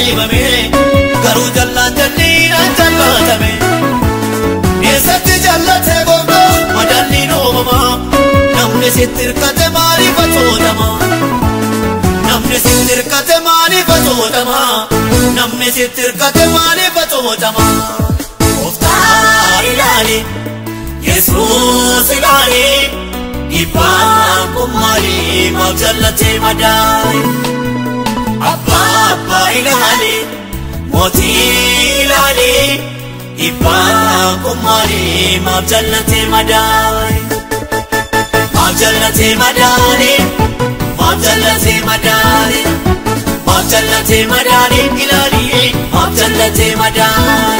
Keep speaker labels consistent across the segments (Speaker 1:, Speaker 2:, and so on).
Speaker 1: dhiibame garuu jallaan jalliidhaan jallatame eessatti jallate gooftaa madaalliin uumamaa namni sitti hirkate maaliif atootama namni sitti hirkate maaliif atootama namni sitti hirkate maaliif atootama gooftaa ilaali yesuus ilaali dhiibbaan kun maali maaf jallatee madaali abbaa abbaa ilaali mootii ilaali dhiibbaan kun maali maaf jallatee madaali maaf jallatee madaali maaf jallatee madaali maaf jallatee madaali ilaali maaf jallatee madaali.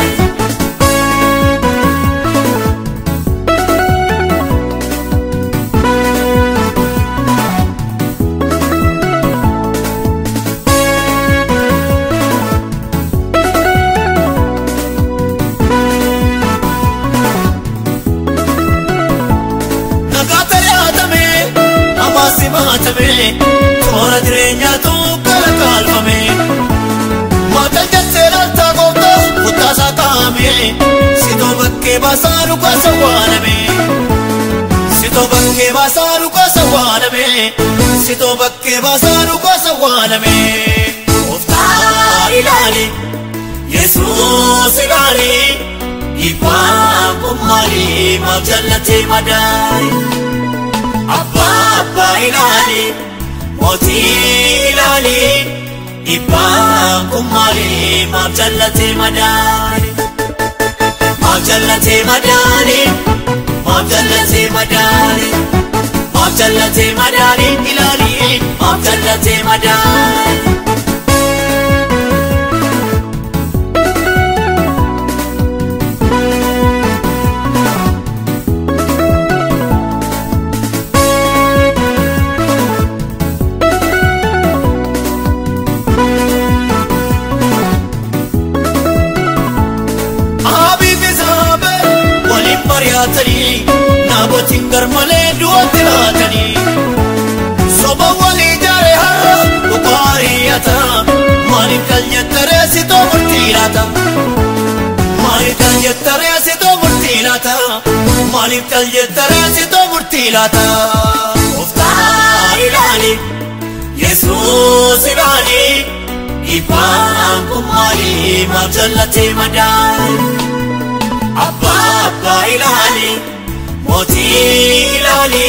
Speaker 1: Jireenyaatu gara kaalfame maata jettee laaltaa gooftaa kuttaasaa kaa'ame sitoo bakkee baasaa dhugaa sawwaalame sitoo bakkee baasaa dhugaa sawwaalame sitoo bakkee baasaa dhugaa sawwaalame gooftaa ilaali yesuus ilaali dhiibbaan kun maali maaf jallatee madaali abbaa abbaa ilaali mootii dhiibbaan kun maali maaf jallatee madaali maaf jallatee madaali maaf jallatee madaali maaf jallatee madaali ilaali maaf jallatee madaali. Waliin mari'atanii naabotiin garmalee du'atti laatanii soba walii jaare har'a dhugaa hiriyyata maaliif kan jettaree sitoo murtii laata maaliif kan jettaree sitoo murtii laata maaliif kan jettaree sitoo murtii laata gooftaa ilaali yesuus ilaali dhiibbaan kun maali maaf jallatee madaali abbaa abbaa ilaali mootii ilaali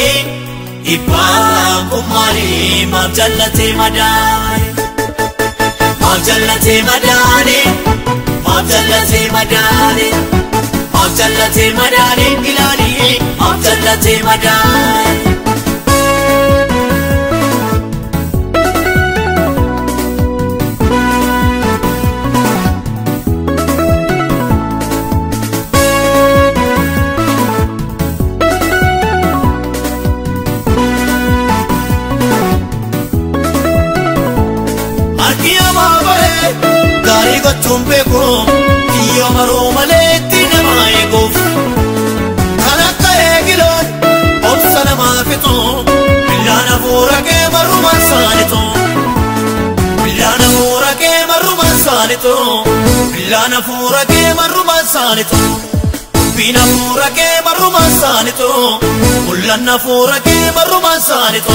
Speaker 1: dhiibbaan kun maali maaf jallatee madaali maaf jallatee madaali maaf jallatee madaali maaf jallatee madaali ilaali maaf jallatee madaali. Marrumaan saanitu billaan hafuura kee marrumaan saanitu dubbiin hafuura kee marrumaan saanitu mul'anni hafuura kee marrumaan saanitu